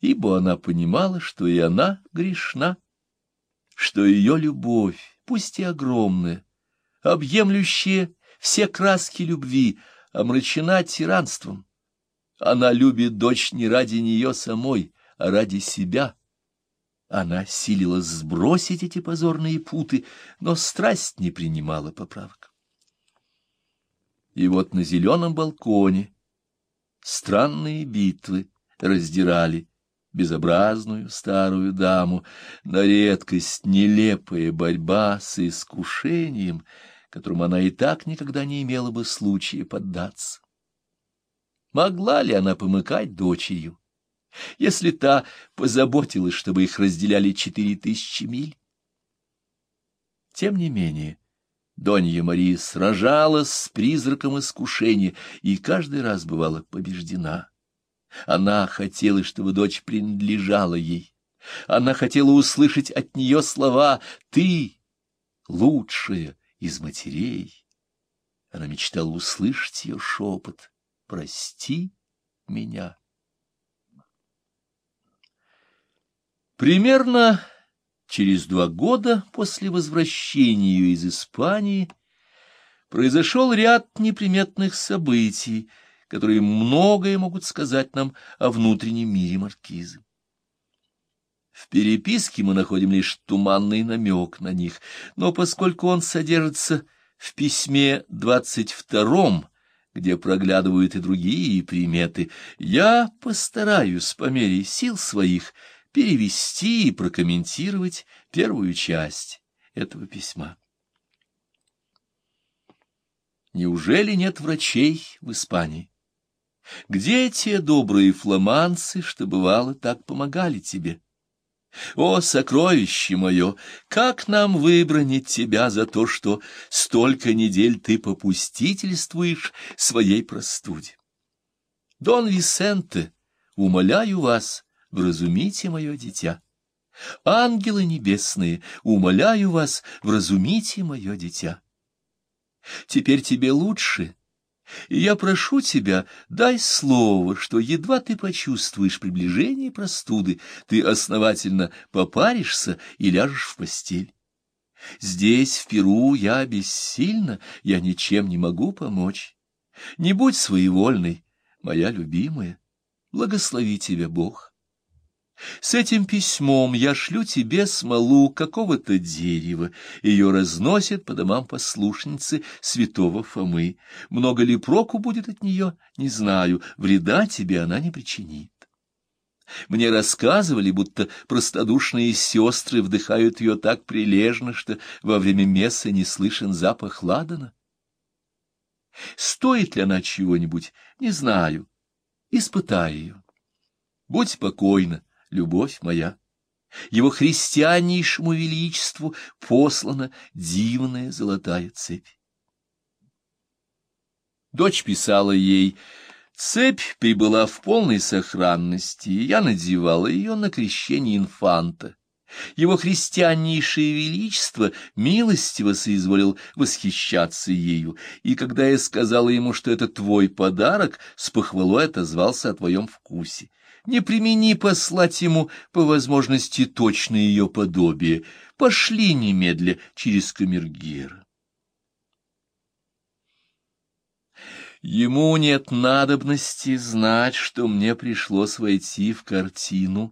ибо она понимала, что и она грешна, что ее любовь, пусть и огромная, объемлющая все краски любви, омрачена тиранством. Она любит дочь не ради нее самой, а ради себя. Она силилась сбросить эти позорные путы, но страсть не принимала поправок. И вот на зеленом балконе странные битвы раздирали безобразную старую даму, на редкость нелепая борьба с искушением, которому она и так никогда не имела бы случая поддаться. Могла ли она помыкать дочерью, если та позаботилась, чтобы их разделяли четыре тысячи миль? Тем не менее, Донья Мария сражалась с призраком искушения и каждый раз бывала побеждена. Она хотела, чтобы дочь принадлежала ей. Она хотела услышать от нее слова «Ты лучшая из матерей». Она мечтала услышать ее шепот «Прости меня». Примерно через два года после возвращения ее из Испании произошел ряд неприметных событий, которые многое могут сказать нам о внутреннем мире маркизы. В переписке мы находим лишь туманный намек на них, но поскольку он содержится в письме двадцать втором, где проглядывают и другие приметы, я постараюсь по мере сил своих перевести и прокомментировать первую часть этого письма. Неужели нет врачей в Испании? Где те добрые фламанцы, что, бывало, так помогали тебе? О, сокровище мое, как нам выбранить тебя за то, что столько недель ты попустительствуешь своей простуде? Дон Висенте, умоляю вас, вразумите мое дитя. Ангелы небесные, умоляю вас, вразумите мое дитя. Теперь тебе лучше, я прошу тебя, дай слово, что едва ты почувствуешь приближение простуды, ты основательно попаришься и ляжешь в постель. Здесь, в Перу, я бессильна, я ничем не могу помочь. Не будь своевольной, моя любимая, благослови тебя Бог. С этим письмом я шлю тебе смолу какого-то дерева. Ее разносят по домам послушницы святого Фомы. Много ли проку будет от нее, не знаю, вреда тебе она не причинит. Мне рассказывали, будто простодушные сестры вдыхают ее так прилежно, что во время мессы не слышен запах ладана. Стоит ли она чего-нибудь, не знаю. Испытай ее. Будь покойна любовь моя. Его христианнейшему величеству послана дивная золотая цепь. Дочь писала ей, цепь прибыла в полной сохранности, и я надевала ее на крещение инфанта. Его христианнейшее величество милостиво соизволил восхищаться ею, и когда я сказала ему, что это твой подарок, с похвалой отозвался о твоем вкусе не примени послать ему по возможности точное ее подобие. Пошли немедля через камергера. Ему нет надобности знать, что мне пришлось войти в картину